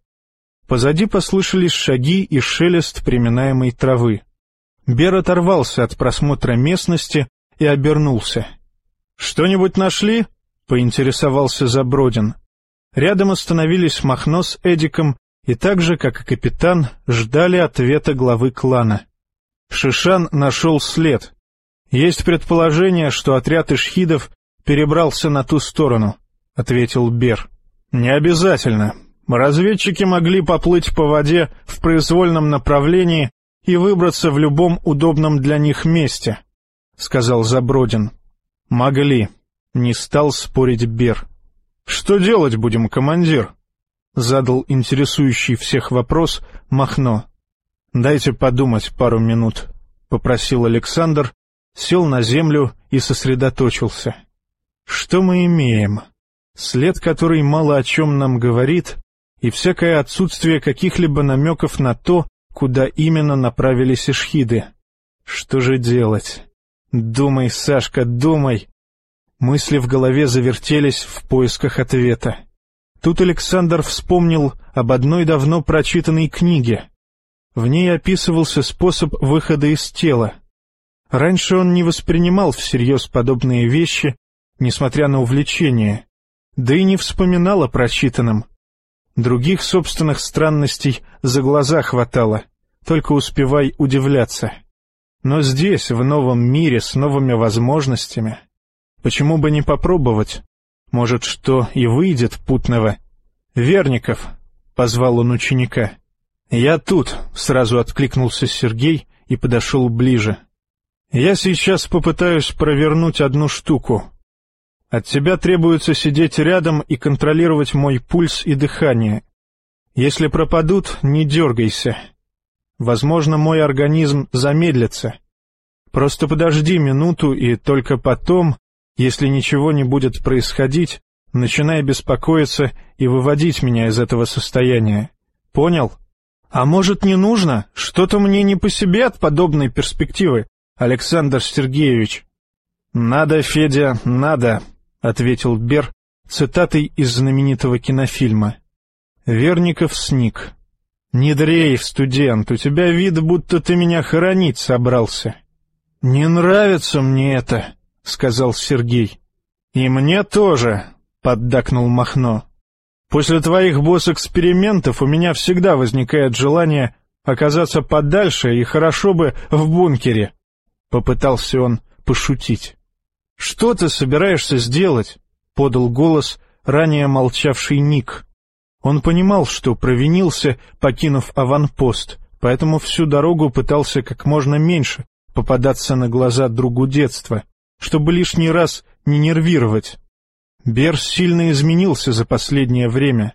Позади послышались шаги и шелест приминаемой травы. Бер оторвался от просмотра местности и обернулся. «Что-нибудь нашли?» — поинтересовался Забродин. Рядом остановились Махно с Эдиком и так же, как и капитан, ждали ответа главы клана. Шишан нашел след. Есть предположение, что отряд ишхидов перебрался на ту сторону, — ответил Бер. — Не обязательно. Разведчики могли поплыть по воде в произвольном направлении и выбраться в любом удобном для них месте, — сказал Забродин. — Могли. Не стал спорить Бер. — Что делать будем, командир? — задал интересующий всех вопрос Махно. — Дайте подумать пару минут, — попросил Александр, сел на землю и сосредоточился. — что мы имеем? След, который мало о чем нам говорит, и всякое отсутствие каких-либо намеков на то, куда именно направились ишхиды. Что же делать? Думай, Сашка, думай. Мысли в голове завертелись в поисках ответа. Тут Александр вспомнил об одной давно прочитанной книге. В ней описывался способ выхода из тела. Раньше он не воспринимал всерьез подобные вещи несмотря на увлечение, да и не вспоминал о прочитанном. Других собственных странностей за глаза хватало, только успевай удивляться. Но здесь, в новом мире, с новыми возможностями, почему бы не попробовать? Может, что и выйдет путного. «Верников», — позвал он ученика. «Я тут», — сразу откликнулся Сергей и подошел ближе. «Я сейчас попытаюсь провернуть одну штуку. От тебя требуется сидеть рядом и контролировать мой пульс и дыхание. Если пропадут, не дергайся. Возможно, мой организм замедлится. Просто подожди минуту, и только потом, если ничего не будет происходить, начинай беспокоиться и выводить меня из этого состояния. Понял? А может, не нужно? Что-то мне не по себе от подобной перспективы, Александр Сергеевич. Надо, Федя, надо. — ответил Бер цитатой из знаменитого кинофильма. Верников сник. «Не дрейф, студент, у тебя вид, будто ты меня хоронить собрался». «Не нравится мне это», — сказал Сергей. «И мне тоже», — поддакнул Махно. «После твоих босс-экспериментов у меня всегда возникает желание оказаться подальше и хорошо бы в бункере», — попытался он пошутить. «Что ты собираешься сделать?» — подал голос ранее молчавший Ник. Он понимал, что провинился, покинув аванпост, поэтому всю дорогу пытался как можно меньше попадаться на глаза другу детства, чтобы лишний раз не нервировать. Берс сильно изменился за последнее время.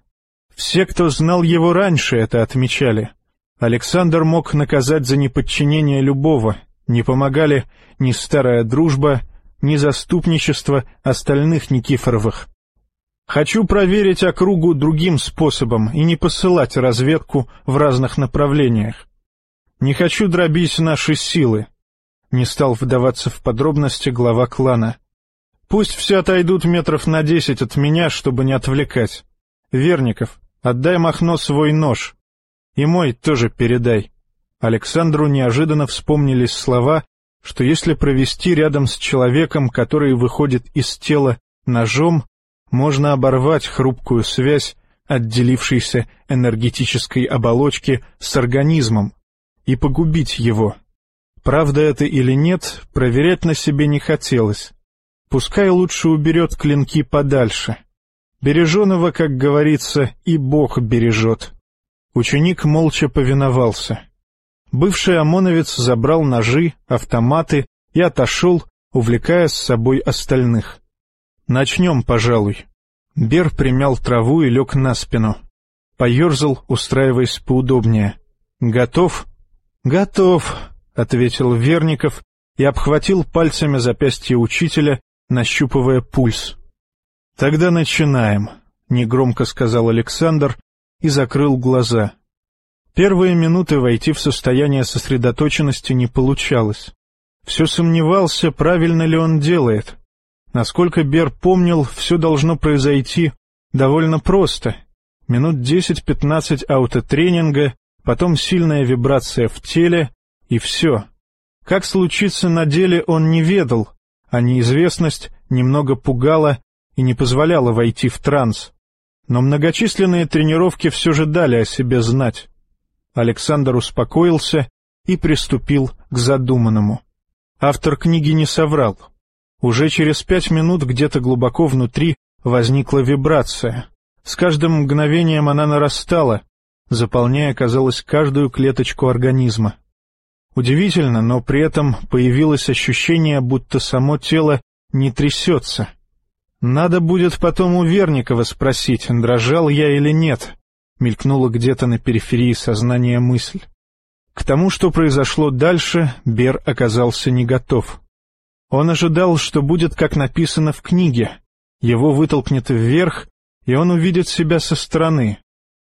Все, кто знал его раньше, это отмечали. Александр мог наказать за неподчинение любого, не помогали ни старая дружба, ни заступничество остальных Никифоровых. Хочу проверить округу другим способом и не посылать разведку в разных направлениях. Не хочу дробить наши силы. Не стал вдаваться в подробности глава клана. Пусть все отойдут метров на десять от меня, чтобы не отвлекать. Верников, отдай Махно свой нож. И мой тоже передай. Александру неожиданно вспомнились слова, что если провести рядом с человеком, который выходит из тела ножом, можно оборвать хрупкую связь отделившейся энергетической оболочки с организмом и погубить его. Правда это или нет, проверять на себе не хотелось. Пускай лучше уберет клинки подальше. Береженого, как говорится, и Бог бережет. Ученик молча повиновался. Бывший ОМОНовец забрал ножи, автоматы и отошел, увлекая с собой остальных. «Начнем, пожалуй». Бер примял траву и лег на спину. Поерзал, устраиваясь поудобнее. «Готов?» «Готов», — ответил Верников и обхватил пальцами запястье учителя, нащупывая пульс. «Тогда начинаем», — негромко сказал Александр и закрыл глаза. Первые минуты войти в состояние сосредоточенности не получалось. Все сомневался, правильно ли он делает. Насколько Бер помнил, все должно произойти довольно просто. Минут десять-пятнадцать аутотренинга, потом сильная вибрация в теле, и все. Как случится на деле, он не ведал, а неизвестность немного пугала и не позволяла войти в транс. Но многочисленные тренировки все же дали о себе знать. Александр успокоился и приступил к задуманному. Автор книги не соврал. Уже через пять минут где-то глубоко внутри возникла вибрация. С каждым мгновением она нарастала, заполняя, казалось, каждую клеточку организма. Удивительно, но при этом появилось ощущение, будто само тело не трясется. Надо будет потом у Верникова спросить, дрожал я или нет, мелькнула где-то на периферии сознания мысль. К тому, что произошло дальше, Бер оказался не готов. Он ожидал, что будет, как написано в книге. Его вытолкнет вверх, и он увидит себя со стороны.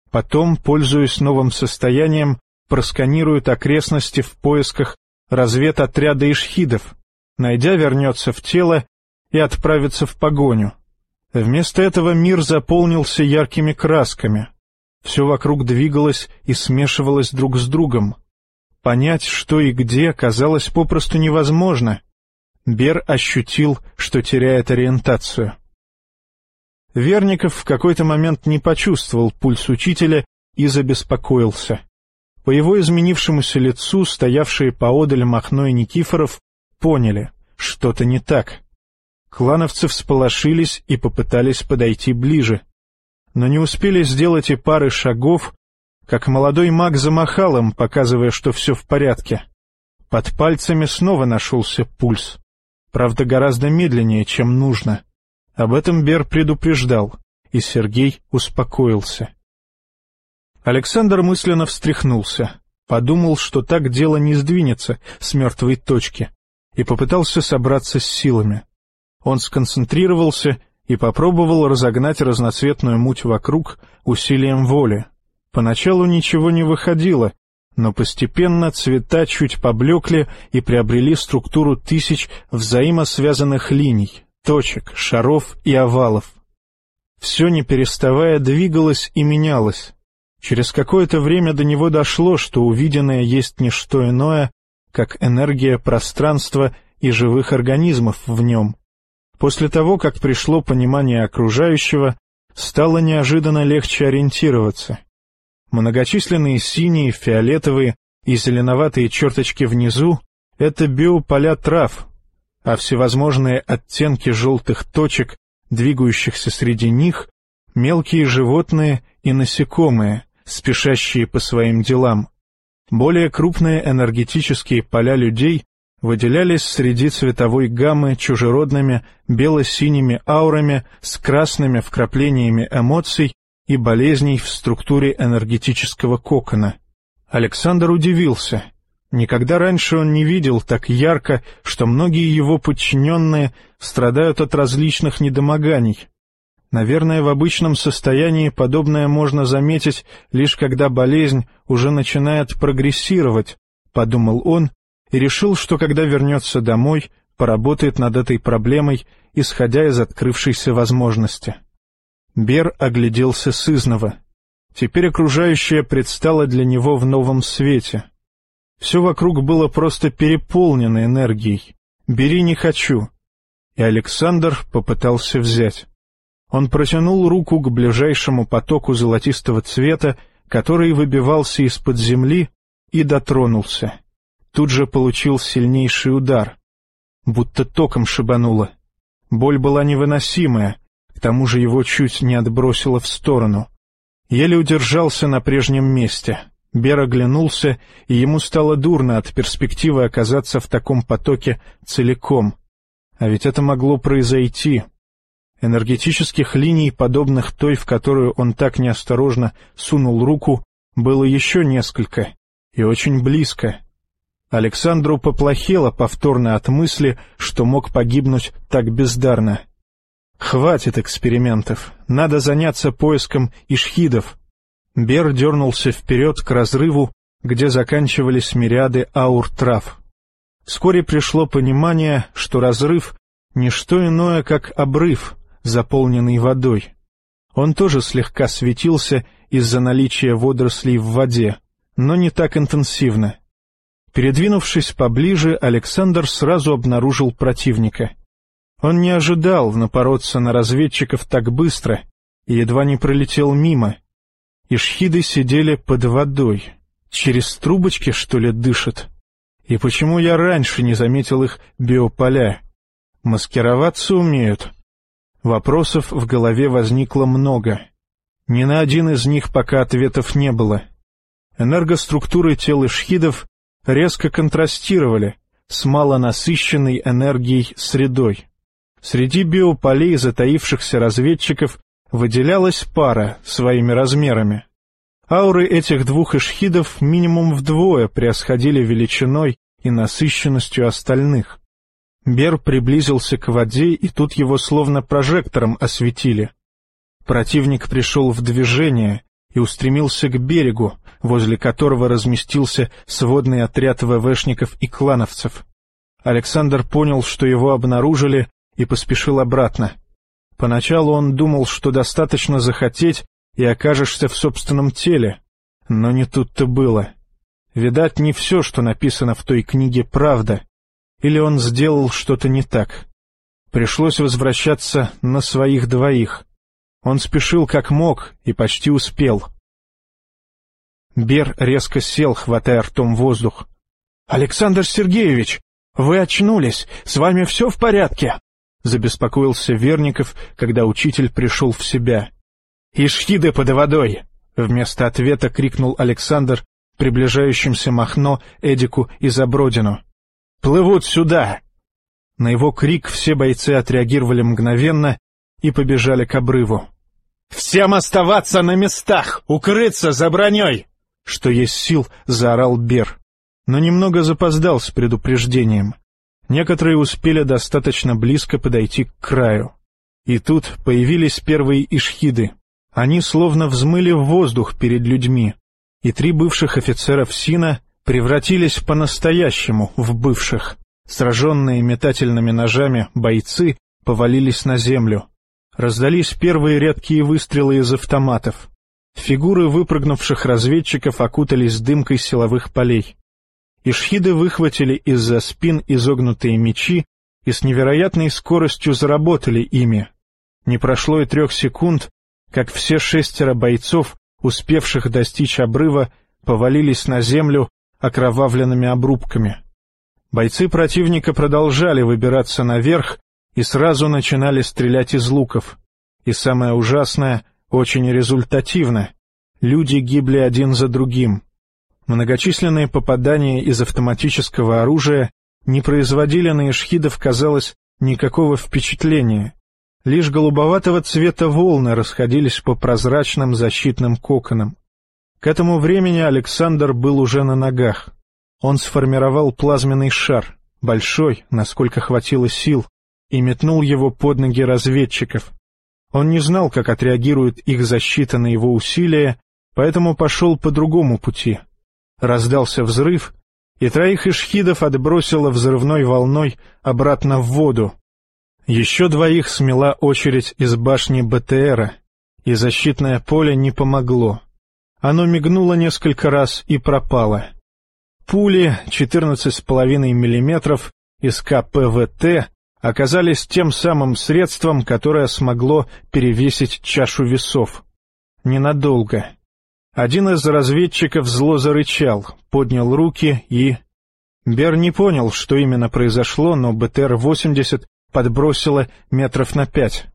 Потом, пользуясь новым состоянием, просканирует окрестности в поисках разведотряда ишхидов, найдя, вернется в тело и отправится в погоню. Вместо этого мир заполнился яркими красками. Все вокруг двигалось и смешивалось друг с другом. Понять, что и где, казалось попросту невозможно. Бер ощутил, что теряет ориентацию. Верников в какой-то момент не почувствовал пульс учителя и забеспокоился. По его изменившемуся лицу, стоявшие поодаль Махно и Никифоров, поняли, что-то не так. Клановцы всполошились и попытались подойти ближе. Но не успели сделать и пары шагов, как молодой маг замахал им, показывая, что все в порядке. Под пальцами снова нашелся пульс. Правда, гораздо медленнее, чем нужно. Об этом Бер предупреждал, и Сергей успокоился. Александр мысленно встряхнулся, подумал, что так дело не сдвинется с мертвой точки, и попытался собраться с силами. Он сконцентрировался и попробовал разогнать разноцветную муть вокруг усилием воли. Поначалу ничего не выходило, но постепенно цвета чуть поблекли и приобрели структуру тысяч взаимосвязанных линий, точек, шаров и овалов. Все не переставая двигалось и менялось. Через какое-то время до него дошло, что увиденное есть не что иное, как энергия пространства и живых организмов в нем. После того, как пришло понимание окружающего, стало неожиданно легче ориентироваться. Многочисленные синие, фиолетовые и зеленоватые черточки внизу — это биополя трав, а всевозможные оттенки желтых точек, двигающихся среди них, мелкие животные и насекомые — спешащие по своим делам. Более крупные энергетические поля людей выделялись среди цветовой гаммы чужеродными бело-синими аурами с красными вкраплениями эмоций и болезней в структуре энергетического кокона. Александр удивился. Никогда раньше он не видел так ярко, что многие его подчиненные страдают от различных недомоганий, Наверное, в обычном состоянии подобное можно заметить, лишь когда болезнь уже начинает прогрессировать, — подумал он и решил, что когда вернется домой, поработает над этой проблемой, исходя из открывшейся возможности. Бер огляделся сызново. Теперь окружающее предстало для него в новом свете. Все вокруг было просто переполнено энергией. «Бери не хочу». И Александр попытался взять. Он протянул руку к ближайшему потоку золотистого цвета, который выбивался из-под земли, и дотронулся. Тут же получил сильнейший удар. Будто током шибануло. Боль была невыносимая, к тому же его чуть не отбросило в сторону. Еле удержался на прежнем месте. Бер оглянулся, и ему стало дурно от перспективы оказаться в таком потоке целиком. А ведь это могло произойти. Энергетических линий, подобных той, в которую он так неосторожно сунул руку, было еще несколько, и очень близко. Александру поплохело повторно от мысли, что мог погибнуть так бездарно. «Хватит экспериментов, надо заняться поиском ишхидов». Бер дернулся вперед к разрыву, где заканчивались мириады аур трав. Вскоре пришло понимание, что разрыв — не что иное, как обрыв, заполненный водой. Он тоже слегка светился из-за наличия водорослей в воде, но не так интенсивно. Передвинувшись поближе, Александр сразу обнаружил противника. Он не ожидал напороться на разведчиков так быстро и едва не пролетел мимо. Ишхиды сидели под водой. Через трубочки, что ли, дышат? И почему я раньше не заметил их биополя? Маскироваться умеют. Вопросов в голове возникло много. Ни на один из них пока ответов не было. Энергоструктуры тел ишхидов резко контрастировали с малонасыщенной энергией средой. Среди биополей затаившихся разведчиков выделялась пара своими размерами. Ауры этих двух ишхидов минимум вдвое превосходили величиной и насыщенностью остальных. Бер приблизился к воде, и тут его словно прожектором осветили. Противник пришел в движение и устремился к берегу, возле которого разместился сводный отряд ВВшников и клановцев. Александр понял, что его обнаружили, и поспешил обратно. Поначалу он думал, что достаточно захотеть, и окажешься в собственном теле. Но не тут-то было. Видать, не все, что написано в той книге, правда. Или он сделал что-то не так. Пришлось возвращаться на своих двоих. Он спешил как мог и почти успел. Бер резко сел, хватая ртом воздух. — Александр Сергеевич, вы очнулись, с вами все в порядке? — забеспокоился Верников, когда учитель пришел в себя. «Ишхиды под водой!» — вместо ответа крикнул Александр приближающимся Махно, Эдику и Забродину. «Плывут сюда!» На его крик все бойцы отреагировали мгновенно и побежали к обрыву. «Всем оставаться на местах! Укрыться за броней!» Что есть сил, заорал Бер, но немного запоздал с предупреждением. Некоторые успели достаточно близко подойти к краю. И тут появились первые ишхиды. Они словно взмыли в воздух перед людьми, и три бывших офицеров Сина превратились по-настоящему в бывших. Сраженные метательными ножами бойцы повалились на землю. Раздались первые редкие выстрелы из автоматов. Фигуры выпрыгнувших разведчиков окутались дымкой силовых полей. Ишхиды выхватили из-за спин изогнутые мечи и с невероятной скоростью заработали ими. Не прошло и трех секунд, как все шестеро бойцов, успевших достичь обрыва, повалились на землю окровавленными обрубками. Бойцы противника продолжали выбираться наверх и сразу начинали стрелять из луков. И самое ужасное — очень результативно. Люди гибли один за другим. Многочисленные попадания из автоматического оружия не производили на ишхидов, казалось, никакого впечатления. Лишь голубоватого цвета волны расходились по прозрачным защитным коконам. К этому времени Александр был уже на ногах. Он сформировал плазменный шар, большой, насколько хватило сил, и метнул его под ноги разведчиков. Он не знал, как отреагирует их защита на его усилия, поэтому пошел по другому пути. Раздался взрыв, и троих ишхидов отбросило взрывной волной обратно в воду, еще двоих смела очередь из башни БТРа, и защитное поле не помогло. Оно мигнуло несколько раз и пропало. Пули 14,5 мм из КПВТ оказались тем самым средством, которое смогло перевесить чашу весов. Ненадолго. Один из разведчиков зло зарычал, поднял руки и... Бер не понял, что именно произошло, но БТР-80 подбросило метров на пять.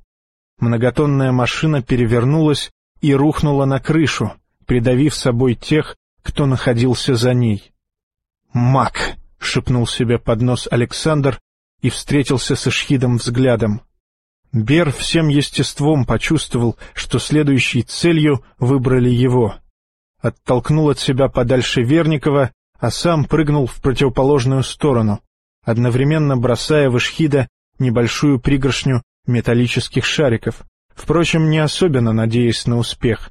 Многотонная машина перевернулась и рухнула на крышу, придавив собой тех, кто находился за ней. «Мак!» — шепнул себе под нос Александр и встретился с Ишхидом взглядом. Бер всем естеством почувствовал, что следующей целью выбрали его. Оттолкнул от себя подальше Верникова, а сам прыгнул в противоположную сторону, одновременно бросая в Ишхида небольшую пригоршню металлических шариков, впрочем, не особенно надеясь на успех.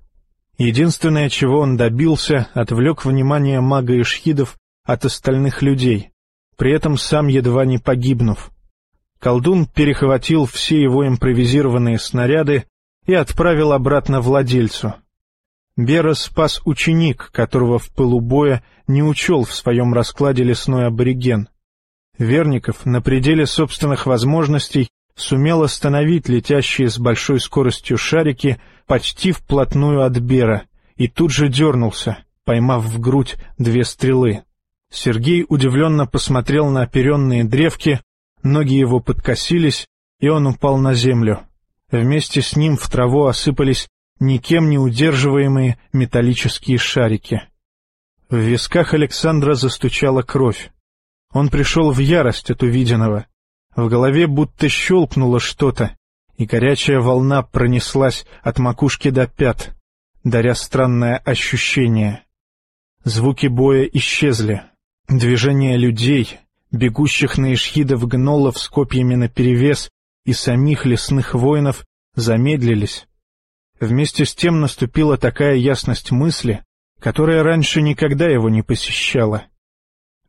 Единственное, чего он добился, отвлек внимание мага Ишхидов от остальных людей, при этом сам едва не погибнув. Колдун перехватил все его импровизированные снаряды и отправил обратно владельцу. Бера спас ученик, которого в пылу боя не учел в своем раскладе лесной абориген. Верников на пределе собственных возможностей сумел остановить летящие с большой скоростью шарики почти вплотную от Бера и тут же дернулся, поймав в грудь две стрелы. Сергей удивленно посмотрел на оперенные древки, ноги его подкосились, и он упал на землю. Вместе с ним в траву осыпались никем не удерживаемые металлические шарики. В висках Александра застучала кровь. Он пришел в ярость от увиденного. В голове будто щелкнуло что-то, и горячая волна пронеслась от макушки до пят, даря странное ощущение. Звуки боя исчезли. Движения людей, бегущих на ишхидов гнолов с копьями наперевес, и самих лесных воинов замедлились. Вместе с тем наступила такая ясность мысли, которая раньше никогда его не посещала.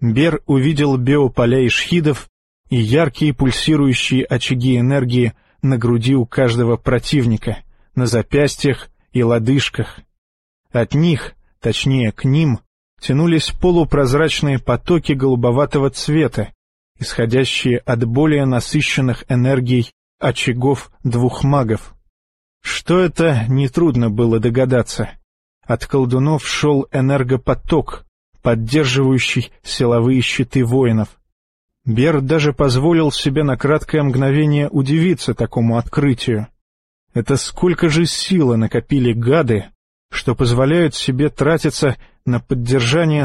Бер увидел биополя ишхидов и яркие пульсирующие очаги энергии на груди у каждого противника, на запястьях и лодыжках. От них, точнее к ним, тянулись полупрозрачные потоки голубоватого цвета, исходящие от более насыщенных энергий очагов двух магов. Что это, нетрудно было догадаться. От колдунов шел энергопоток, поддерживающий силовые щиты воинов. Бер даже позволил себе на краткое мгновение удивиться такому открытию. Это сколько же силы накопили гады, что позволяют себе тратиться на поддержание